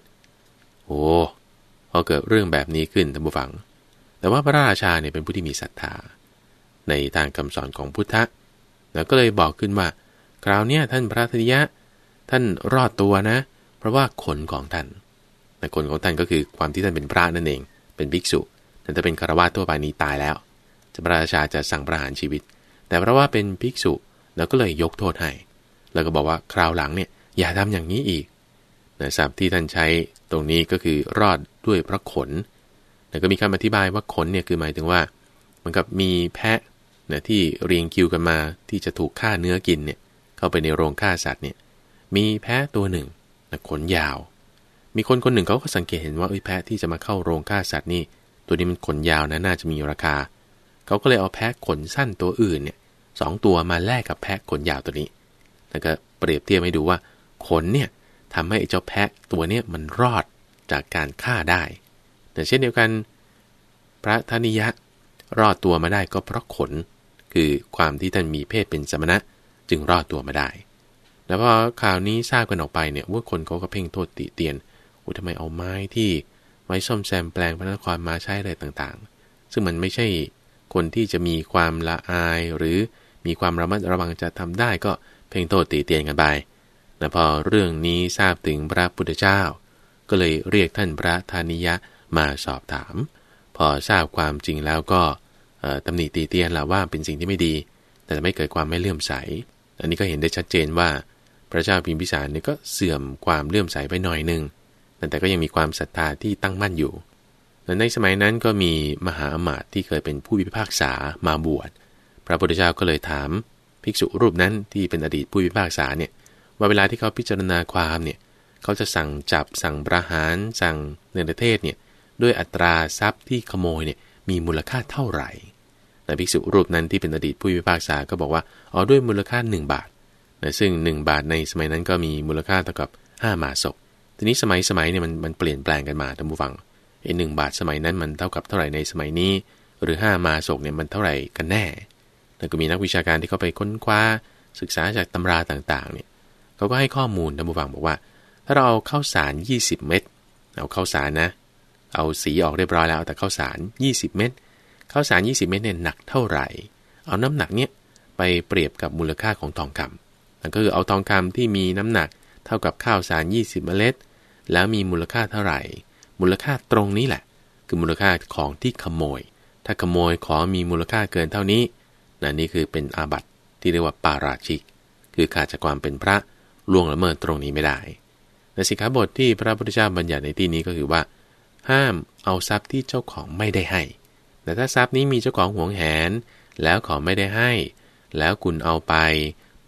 โอ้พอเกิดเรื่องแบบนี้ขึ้นท่านผู้ฟัง แต่ว่าพระราชาเนี่ยเป็นผู้ที่มีศรัทธา ในทางคำสอนของพุทธะแล้วก็เลยบอกขึ้นว่า คราวนี้ท่านพระธนิยะ ท่านรอดตัวนะ เพราะว่าขนของท่านแต่ขนของท่านก็คือความที่ท่านเป็นพระนั่นเอง เป็นภิกษุแต่ถ้าเป็นคารวะทั่วไปนี้ตายแล้วจะพระราชาจะสั่งประหารชีวิต แต่เพราะว่าเป็นภิกษุเราก็เลยยกโทษให้ แล้วก็บอกว่าคราวหลังเนี่ยอย่าทำอย่างนี้อีกนะศัพท์ที่ท่านใช้ตรงนี้ก็คือรอดด้วยพระขน แล้วก็มีคำอธิบายว่าขนเนี่ยคือหมายถึงว่าเหมันกับมีแพะนะที่เรียงคิวกันมาที่จะถูกฆ่าเนื้อกินเนี่ยเข้าไปในโรงฆ่าสัตว์เนี่ยมีแพะตัวหนึ่งขนยาว มีคนคนหนึ่งเขาก็สังเกตเห็นว่าไอ้แพะที่จะมาเข้าโรงฆ่าสัตว์นี่ ตัวนี้มันขนยาวนะน่าจะมีราคา เขาก็เลยเอาแพะขนสั้นตัวอื่นเนี่ยสองตัวมาแลกกับแพะขนยาวตัวนี้แล้วก็เปรียบเทียบให้ดูว่าขนเนี่ยทำให้เจ้าแพะตัวเนี้ยมันรอดจากการฆ่าได้ แต่เช่นเดียวกัน พระธนิยะรอดตัวมาได้ก็เพราะขน คือความที่ท่านมีเพศเป็นสมณะ จึงรอดตัวมาได้แล้วพอข่าวนี้ทราบกันออกไปเนี่ยว่าคนเขาก็เพ่งโทษติเตียนอุทำไมเอาไม้ที่ไว้ซ่อมแซมแปลงพระนครมาใช้อะไรต่างๆ ซึ่งมันไม่ใช่คนที่จะมีความละอายหรือมีความระมัดระวังจะทำได้ก็เพ่งโทษติเตียนกันไปแต่พอเรื่องนี้ทราบถึงพระพุทธเจ้า ก็เลยเรียกท่านพระธานิยะ มาสอบถาม พอทราบความจริงแล้วก็ตำหนิตีเตียนละว่าเป็นสิ่งที่ไม่ดี แต่ไม่เกิดความไม่เลื่อมใส อันนี้ก็เห็นได้ชัดเจนว่า พระเจ้าพิมพิสารเนี่ยก็เสื่อมความเลื่อมใสไปหน่อยหนึ่งแต่ก็ยังมีความศรัทธาที่ตั้งมั่นอยู่ ในสมัยนั้นก็มีมหาอมาตย์ที่เคยเป็นผู้พิพากษามาบวช พระพุทธเจ้าก็เลยถาม ภิกษุรูปนั้นที่เป็นอดีตผู้พิพากษาเนี่ยว่าเวลาที่เขาพิจารณาความเนี่ยเขาจะสั่งจับสั่งประหารสั่งเนรเทศเนี่ย ด้วยอัตราทรัพย์ที่ขโมยเนี่ยมีมูลค่าเท่าไหร่แต่ภิกษุรูปนั้นที่เป็นอดีตผู้พิพากษาก็บอกว่าอ๋อด้วยมูลค่า 1 บาทนะซึ่ง 1 บาทในสมัยนั้นก็มีมูลค่าเท่ากับ 5 มาศกทีนี้สมัยสมัยเนี่ยมันมันเปลี่ยนแปลงกันมาท่านผู้ฟังไอ้หบาทสมัยนั้นมันเท่ากับเท่าไหร่ในสมัยนี้ หรือ 5 มาศกเนี่ยมันเท่าไหร่กันแน่แล้วก็มีนักวิชาการที่เขาไปค้นคว้า ศึกษาจากตำราต่างๆเนี่ยเขาก็ให้ข้อมูลท่านผู้ฟังบอกว่า ถ้าเราเอาข้าวสาร 20 เม็ดเอาข้าวสารนะ เอาสีออกเรียบร้อยแล้วแต่ข้าวสาร 20 เม็ดข้าวสาร 20 เม็ดเนี่ยหนักเท่าไหร่ เอาน้ำหนักเนี่ยไปเปรียบกับมูลค่าของทองคำนั่นก็คือเอาทองคำที่มีน้ำหนักเท่ากับข้าวสาร 20 เมล็ด แล้วมีมูลค่าเท่าไหร่ มูลค่าตรงนี้แหละ คือมูลค่าของที่ขโมย ถ้าขโมยของมีมูลค่าเกินเท่านี้นะนี่คือเป็นอาบัติที่เรียกว่าปาราชิก คือขาดจากความเป็นพระล่วงละเมิดตรงนี้ไม่ได้ในสิกขาบทที่พระพุทธเจ้าบัญญัติในที่นี้ก็คือว่า ห้ามเอาทรัพย์ที่เจ้าของไม่ได้ให้ แต่ถ้าทรัพย์นี้มีเจ้าของหวงแหน แล้วขอไม่ได้ให้ แล้วคุณเอาไป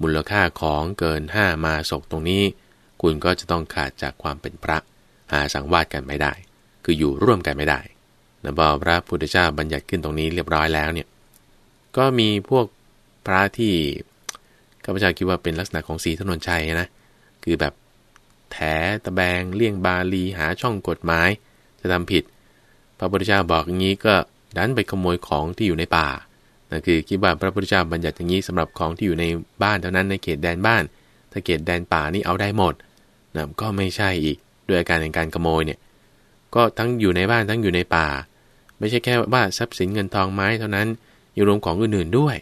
มูลค่าของเกินห้ามาศกตรงนี้ คุณก็จะต้องขาดจากความเป็นพระ หาสังวาสกันไม่ได้ คืออยู่ร่วมกันไม่ได้นะบอพระพุทธเจ้าบัญญัติขึ้นตรงนี้เรียบร้อยแล้วเนี่ย ก็มีพวกพระที่ข้าพเจ้าคิดว่าเป็นลักษณะของสีถนนชัยนะ คือแบบแถตะแบงเลี่ยงบาลีหาช่องกฎหมาย จะทำผิด พระพุทธเจ้าบอกอย่างนี้ก็ดันไปขโมยของที่อยู่ในป่านั่นคือคิดว่าพระพุทธเจ้าบัญญัติอย่างนี้สำหรับของที่อยู่ในบ้านเท่านั้นในเขตแดนบ้าน ถ้าเขตแดนป่านี่เอาได้หมดนะก็ไม่ใช่อีกด้วยอาการแห่งการขโมยเนี่ยก็ทั้งอยู่ในบ้านทั้งอยู่ในป่า ไม่ใช่แค่ว่าทรัพย์สินเงินทองไม้เท่านั้นยังรวมของอื่นๆด้วย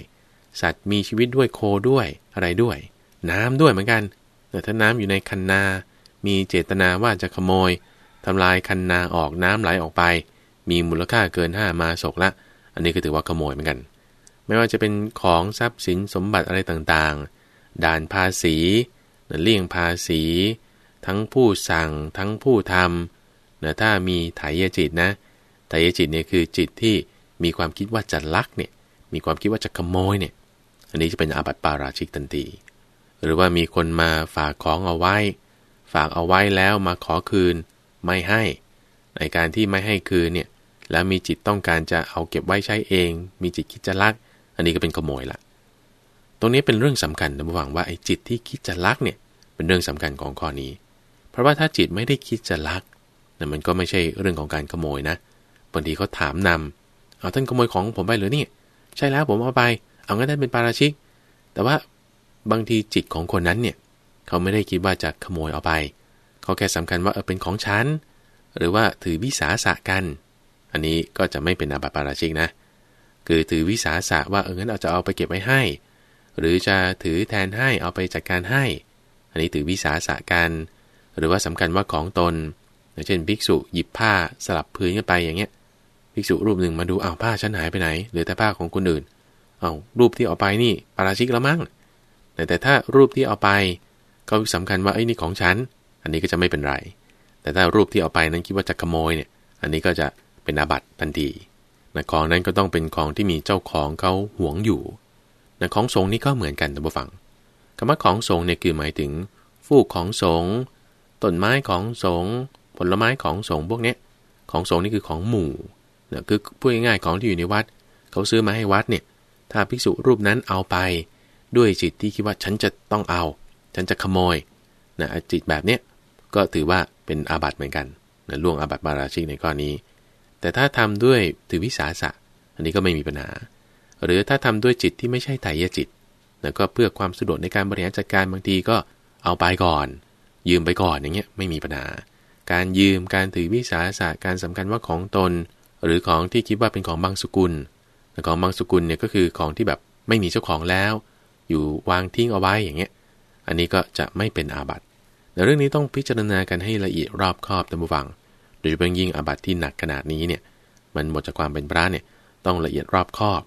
สัตว์มีชีวิตด้วยโคด้วยอะไรด้วย น้ำด้วยเหมือนกันแต่ถ้าน้ำอยู่ในคันนา มีเจตนาว่าจะขโมย ทำลายคันนาออกน้ำไหลออกไป มีมูลค่าเกินห้ามาศกละ อันนี้ก็ถือว่าขโมยเหมือนกัน ไม่ว่าจะเป็นของทรัพย์สินสมบัติอะไรต่างๆ ด่านภาษีเลี่ยงภาษี ทั้งผู้สั่งทั้งผู้ทำนะถ้ามีไถยจิตนะไถยจิตเนี่ยคือจิตที่มีความคิดว่าจะลักเนี่ยมีความคิดว่าจะขโมยเนี่ยอันนี้จะเป็นอาบัติปาราชิกทันทีหรือว่ามีคนมาฝากของเอาไว้ ฝากเอาไว้แล้วมาขอคืน ไม่ให้ในการที่ไม่ให้คืนเนี่ยแล้วมีจิตต้องการจะเอาเก็บไว้ใช้เอง มีจิตคิดจะลัก อันนี้ก็เป็นขโมยละ ตรงนี้เป็นเรื่องสำคัญนะระหว่างว่าไอ้จิตที่คิดจะลักเนี่ยเป็นเรื่องสำคัญของข้อนี้ เพราะว่าถ้าจิตไม่ได้คิดจะลักนั่นมันก็ไม่ใช่เรื่องของการขโมยนะบางทีเขาถามนำเอาท่านขโมยของผมไปหรือนี่ ใช่แล้วผมเอาไป เอางั้นท่านเป็นปาราชิก แต่ว่าบางทีจิตของคนนั้นเนี่ยเขาไม่ได้คิดว่าจะขโมยเอาไปเขาแค่สำคัญว่าเออเป็นของฉัน หรือว่าถือวิสาสะกัน อันนี้ก็จะไม่เป็นอาบัติปาราชิกนะ คือถือวิสาสะว่าเอองั้นเราจะเอาไปเก็บไว้ให้ หรือจะถือแทนให้เอาไปจัดการให้ อันนี้ถือวิสาสะกัน หรือว่าสำคัญว่าของตน เช่นภิกษุหยิบผ้าสลับพื้นขึ้นไปอย่างเงี้ย ภิกษุรูปหนึ่งมาดูอ้าวผ้าฉันหายไปไหน เหลือแต่ผ้าของคนอื่น เอารูปที่เอาไปนี่ปาราชิกแล้วมั้งแต่แต่ถ้ารูปที่เอาไปเขาสำคัญว่าไอ้นี่ของฉัน อันนี้ก็จะไม่เป็นไร แต่ถ้ารูปที่เอาไปนั้นคิดว่าจะขโมยเนี่ย อันนี้ก็จะเป็นอาบัติทันทีนะของนั้นก็ต้องเป็นของที่มีเจ้าของเขาหวงอยู่นะของสงนี่ก็เหมือนกันท่านผู้ฟังคำว่าของสงเนี่ยคือหมายถึงฟูกของสงต้นไม้ของสงผลไม้ของสงพวกเนี้ยของสงนี่คือของหมู่นะคือพูดง่ายๆของที่อยู่ในวัด เขาซื้อมาให้วัดเนี่ย ถ้าภิกษุรูปนั้นเอาไป ด้วยจิตที่คิดว่าฉันจะต้องเอา ฉันจะขโมยนะจิตแบบเนี้ย ก็ถือว่าเป็นอาบัติเหมือนกันนะล่วงอาบัติบาราชิกในข้อนี้ แต่ถ้าทำด้วยถือวิสาสะ อันนี้ก็ไม่มีปัญหา หรือถ้าทำด้วยจิตที่ไม่ใช่ไตรยจิตแล้วก็เพื่อความสะดวกในการบริหารจัดการบางทีก็เอาไปก่อน ยืมไปก่อนอย่างเงี้ยไม่มีปัญหา การยืมการถือวิสาสะการสำคัญว่าของตน หรือของที่คิดว่าเป็นของบางสกุลแต่ของบางสกุลเนี่ยก็คือของที่แบบไม่มีเจ้าของแล้ว อยู่วางทิ้งเอาไว้อย่างเงี้ย อันนี้ก็จะไม่เป็นอาบัติ แต่เรื่องนี้ต้องพิจารณากันให้ละเอียดรอบคอบตามบูฟัง โดยเฉพาะยิ่งอาบัติที่หนักขนาดนี้เนี่ย มันหมดจากความเป็นพระเนี่ยต้องละเอียดรอบคอบ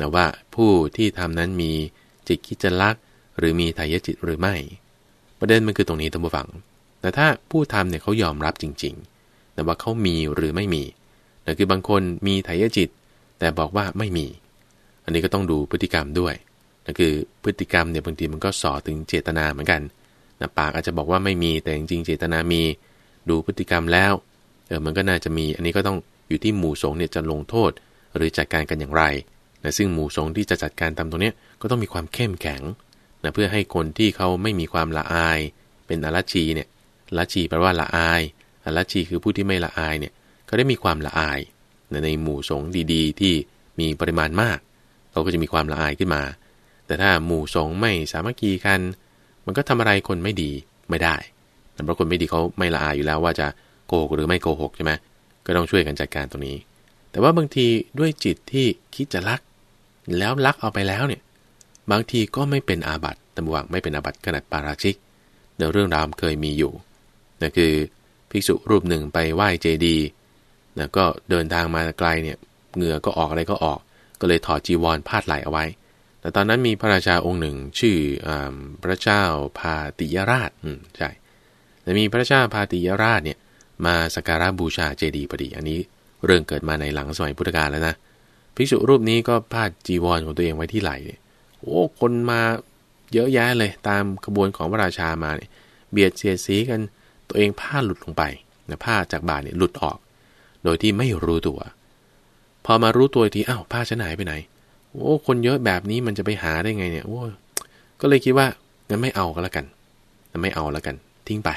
นะว่าผู้ที่ทำนั้นมีจิตคิดจะลัก หรือมีไายจิตหรือไม่ ประเด็นมันคือตรงนี้ตามบูฟัง แต่ถ้าผู้ทำเนี่ยเขายอมรับจริง ๆ แต่ว่าเขามีหรือไม่มีนั่นคือบางคนมีไถยจิต แต่บอกว่าไม่มี อันนี้ก็ต้องดูพฤติกรรมด้วยนั่นคือพฤติกรรมเนี่ยบางทีมันก็สอถึงเจตนาเหมือนกัน นะปากอาจจะบอกว่าไม่มีแต่จริงๆเจตนามี ดูพฤติกรรมแล้วเออมันก็น่าจะมี อันนี้ก็ต้องอยู่ที่หมู่สงเนี่ยจะลงโทษ หรือจัดการกันอย่างไรนะซึ่งหมู่สงที่จะจัดการตามตรงนี้ก็ต้องมีความเข้มแข็งนะเพื่อให้คนที่เขาไม่มีความละอาย เป็นอรัชีเนี่ยละชีแปลว่าละอายอรัชีคือผู้ที่ไม่ละอายเนี่ยเขาได้มีความละอายในหมู่สงดีๆ ที่มีปริมาณมากเขาก็จะมีความละอายขึ้นมา แต่ถ้าหมู่สงไม่สามัคคีกัน มันก็ทำอะไรคนไม่ดีไม่ได้แต่เพราะคนไม่ดีเขาไม่ละอายอยู่แล้วว่าจะโกหกหรือไม่โกหกใช่ไหมก็ต้องช่วยกันจัดการตรงนี้ แต่ว่าบางทีด้วยจิตที่คิดจะลัก แล้วลักเอาไปแล้วเนี่ย บางทีก็ไม่เป็นอาบัติตำวงไม่เป็นอาบัติขนาดปาราชิกเดี๋ยวเรื่องราวเคยมีอยู่นั่นคือภิกษุรูปหนึ่งไปไหว้เจดีย์นะก็เดินทางมาไกลเนี่ย เหงื่อก็ออกอะไรก็ออก ก็เลยถอดจีวรพาดไหลเอาไว้ แต่ตอนนั้นมีพระราชาองค์หนึ่งชื่ออพระเจ้าพาติยราชอืมใช่แต่มีพระเจ้าพาติยราชเนี่ยมาสักการะบูชาเจดีย์พอดี อันนี้เรื่องเกิดมาในหลังสมัยพุทธกาลแล้วนะภิกษุรูปนี้ก็พาดจีวรของตัวเองไว้ที่ไหล่เนี่ยโอ้คนมาเยอะแยะเลยตามขบวนของพระราชามาเนี่ยเบียดเสียดสีกันตัวเองผ้าหลุดลงไปนะผ้าจากบาทเนี่ยหลุดออก โดยที่ไม่รู้ตัว พอมารู้ตัวทีอ้าวผ้าฉันหายไปไหน โอ้คนเยอะแบบนี้มันจะไปหาได้ไงเนี่ยโอ้ก็เลยคิดว่างั้นไม่เอาก็แล้วกันไม่เอาแล้วกัน ทิ้งไป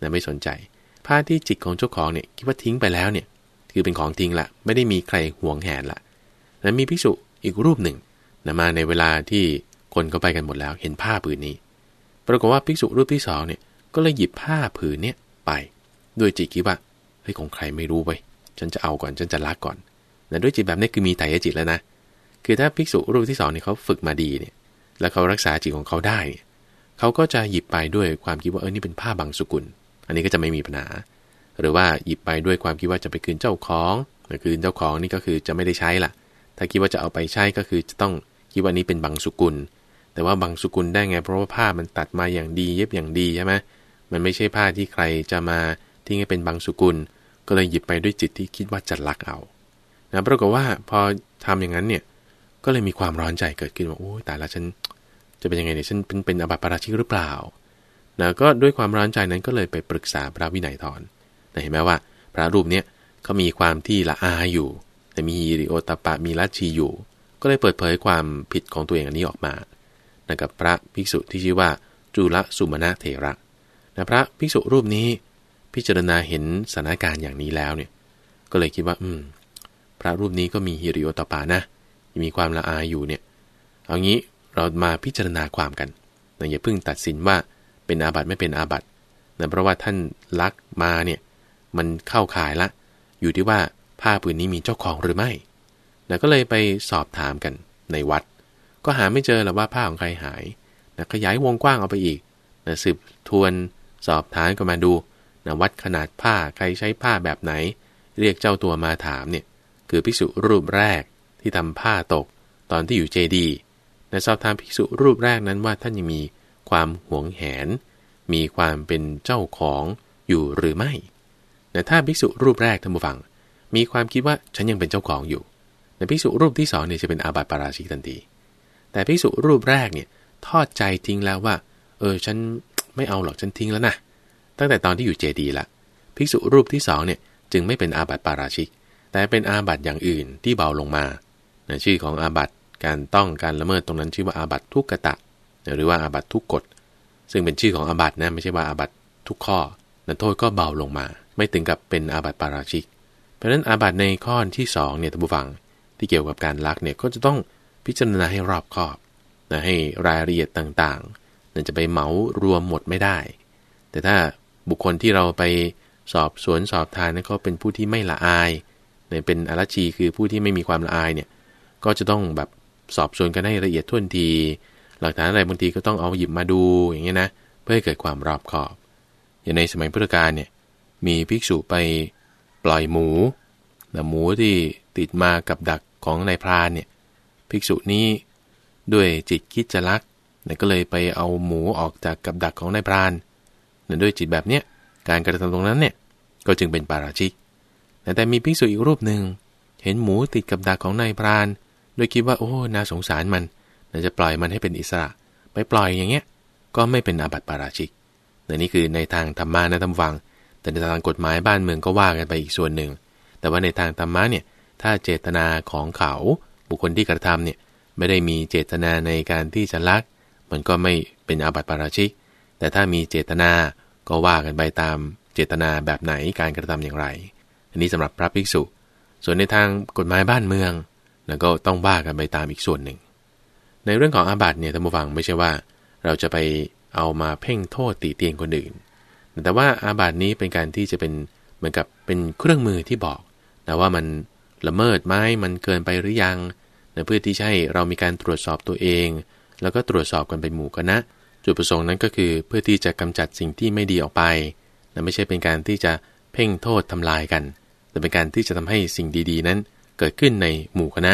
นะไม่สนใจผ้าที่จิตของเจ้าของเนี่ยคิดว่าทิ้งไปแล้วเนี่ยคือเป็นของทิ้งละไม่ได้มีใครหวงแหนละแล้วมีภิกษุอีกรูปหนึ่งนะมาในเวลาที่คนเขาไปกันหมดแล้ว เห็นผ้าผืนนี้ ปรากฏว่าภิกษุรูปที่สองเนี่ยก็เลยหยิบผ้าผืนเนี่ยไปด้วยจิตคิดว่าเฮ้ยของใครไม่รู้ไปฉันจะเอาก่อนฉันจะลักก่อนนะด้วยจิตแบบนี้คือมีไตรจิตแล้วนะ คือถ้าภิกษุรูปที่สองเนี่ยเขาฝึกมาดีเนี่ย แล้วเขารักษาจิตของเขาได้เนี่ยเขาก็จะหยิบไปด้วยความคิดว่าเออนี่เป็นผ้าบางสกุล อันนี้ก็จะไม่มีปัญหา หรือว่าหยิบไปด้วยความคิดว่าจะไปคืนเจ้าของคืนเจ้าของนี่ก็คือจะไม่ได้ใช้ละถ้าคิดว่าจะเอาไปใช้ก็คือจะต้องคิดว่านี้เป็นบางสุกุล แต่ว่าบางสุกุลได้ไง เพราะว่าผ้ามันตัดมาอย่างดี เย็บอย่างดีใช่ไหมมันไม่ใช่ผ้าที่ใครจะมาทิ้งให้เป็นบางสุกุล ก็เลยหยิบไปด้วยจิตที่คิดว่าจะลักเอานะปรากฏว่าพอทำอย่างนั้นเนี่ย ก็เลยมีความร้อนใจเกิดขึ้นว่าโอ้ยแต่ละฉันจะเป็นยังไงเนี่ยฉันเป็นเป็นอบัติปราชิกหรือเปล่านะก็ด้วยความร้อนใจนั้นก็เลยไปปรึกษาพระวินัยทรเห็นไหมว่า พระรูปเนี้ยเขามีความที่ละอาอยู่ แต่มีริโอตปะมีลัทธิอยู่ ก็เลยเปิดเผยความผิดของตัวเองอันนี้ออกมานะกับพระภิกษุที่ชื่อว่าจุลสุมาณะเถระนะพระภิกษุรูปนี้ พิจารณาเห็นสถานการณ์อย่างนี้แล้วเนี่ย ก็เลยคิดว่า อืม พระรูปนี้ก็มีฮิริโอตปานะ มีความละอายอยู่เนี่ยเอางี้เรามาพิจารณาความกันนะอย่าเพิ่งตัดสินว่าเป็นอาบัติไม่เป็นอาบัตินะเพราะว่าท่านลักมาเนี่ยมันเข้าข่ายละ อยู่ที่ว่าผ้าผืนนี้มีเจ้าของหรือไม่นะก็เลยไปสอบถามกันในวัด ก็หาไม่เจอหรอกว่าผ้าของใครหายนะขยายวงกว้างเอาไปอีกนะสืบทวนสอบถามกันมาดูนะวัดขนาดผ้าใครใช้ผ้าแบบไหน เรียกเจ้าตัวมาถามเนี่ยคือภิกษุรูปแรก ที่ทำผ้าตก ตอนที่อยู่เจดีนะสอบถามภิกษุรูปแรกนั้นว่าท่านยังมีความหวงแหน มีความเป็นเจ้าของอยู่หรือไม่แต่ถ้าภิกษุรูปแรกท่านผู้ฟัง มีความคิดว่าฉันยังเป็นเจ้าของอยู่แต่ภิกษุรูปที่สองเนี่ยจะเป็นอาบัติปาราชิกทันที แต่ภิกษุรูปแรกเนี่ยทอดใจทิ้งแล้วว่า เออฉันไม่เอาหรอกฉันทิ้งแล้วนะตั้งแต่ตอนที่อยู่เจดีละภิกษุรูปที่สองเนี่ยจึงไม่เป็นอาบัติปาราชิก แต่เป็นอาบัติอย่างอื่นที่เบาลงมา ชื่อของอาบัตการต้องการละเมิดตรงนั้นชื่อว่าอาบัตทุกกะตะหรือว่าอาบัตทุกกฎ ซึ่งเป็นชื่อของอาบัตนะไม่ใช่ว่าอาบัตทุกข้อแต่โทษก็เบาลงมา ไม่ถึงกับเป็นอาบัตปาราชิก เพราะฉะนั้นอาบัตในข้อที่2เนี่ยท่านผู้ฟังที่เกี่ยวกับการลักเนี่ยก็จะต้องพิจารณาให้รอบคอบนะให้รายละเอียดต่างๆนั่นจะไปเหมารวมหมดไม่ได้ แต่ถ้าบุคคลที่เราไปสอบสวนสอบทานนั้นเขาเป็นผู้ที่ไม่ละอายเนี่ยเป็นอรชีคือผู้ที่ไม่มีความละอายเนี่ย ก็จะต้องแบบสอบสวนกันให้ละเอียดท่วนที หลักฐานอะไรบางทีก็ต้องเอาหยิบมาดูอย่างเงี้ยนะ เพื่อให้เกิดความรอบคอบ อย่างในสมัยพุทธกาลเนี่ยมีภิกษุไปปล่อยหมูแต่หมูที่ติดมากับดักของนายพรานเนี่ยภิกษุนี้ด้วยจิตคิดจะลักเนี่ยก็เลยไปเอาหมูออกจากกับดักของนายพรานเนี่ยด้วยจิตแบบเนี้ยการกระทำตรงนั้นเนี่ยก็จึงเป็นปาราชิก แต่มีภิกษุอีกรูปหนึ่งเห็นหมูติดกับดักของนายพราน โดยคิดว่าโอ้น่าสงสารมันจะปล่อยมันให้เป็นอิสระ ไปปล่อยอย่างเงี้ย ก็ไม่เป็นอาบัติปาราชิกแต่นี่คือในทางธรรมะนะท่านฟัง แต่ในทางกฎหมายบ้านเมืองก็ว่ากันไปอีกส่วนหนึ่ง แต่ว่าในทางธรรมะเนี่ย ถ้าเจตนาของเขา บุคคลที่กระทำเนี่ยไม่ได้มีเจตนาในการที่จะลัก มันก็ไม่เป็นอาบัติปาราชิก แต่ถ้ามีเจตนาก็ว่ากันไปตามเจตนาแบบไหนการกระทำอย่างไร อันนี้สำหรับพระภิกษุ ส่วนในทางกฎหมายบ้านเมือง แล้วก็ต้องว่ากันไปตามอีกส่วนหนึ่ง ในเรื่องของอาบัติเนี่ยท่านผู้ฟังไม่ใช่ว่า เราจะไปเอามาเพ่งโทษตีเตียงคนอื่น แต่ว่าอาบัตินี้เป็นการที่จะเป็นเหมือนกับเป็นเครื่องมือที่บอกแต่ว่ามันละเมิดไหมมันเกินไปหรือยังเพื่อที่จะให้เรามีการตรวจสอบตัวเอง แล้วก็ตรวจสอบกันเป็นหมู่กันนะจุดประสงค์นั้นก็คือเพื่อที่จะกำจัดสิ่งที่ไม่ดีออกไปแต่ไม่ใช่เป็นการที่จะเพ่งโทษทำลายกัน แต่เป็นการที่จะทำให้สิ่งดีๆ นั้น เกิดขึ้นในหมู่คณะ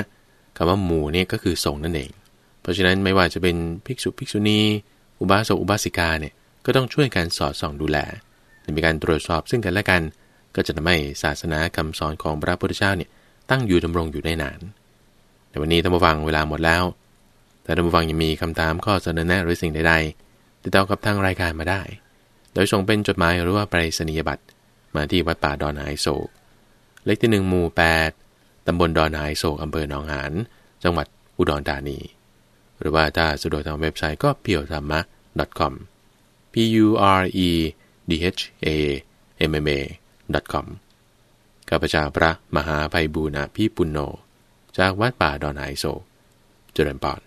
คำว่าหมู่เนี่ยก็คือสงฆ์นั่นเอง เพราะฉะนั้นไม่ว่าจะเป็นภิกษุภิกษุณี อุบาสกอุบาสิกาเนี่ยก็ต้องช่วยกันสอดส่องดูแลมีการตรวจสอบซึ่งกันและกัน ก็จะทำให้ศาสนาคำสอนของพระพุทธเจ้าเนี่ยตั้งอยู่ดำรงอยู่ได้นานแต่วันนี้ท่านผู้ฟังเวลาหมดแล้ว แต่ท่านผู้ฟังยังมีคำถามข้อเสนอแนะหรือสิ่งใดๆติดต่อกับทางรายการมาได้ โดยส่งเป็นจดหมายหรือว่าไปรษณียบัตรมาที่วัดป่าดอนหายโศกเลขที่หนึ่งหมู่8 ตำบลดอนหายโศกอำเภอหนองหานจังหวัดอุดรธานี หรือว่าถ้าสะดวกทางเว็บไซต์ก็ p u r e t h a m a c o m p u r e d h a m m a com ข้าพเจ้าพระมหาภัยบูณาพี่ปุณโญจากวัดป่าดอนไฮโศเจริญปอน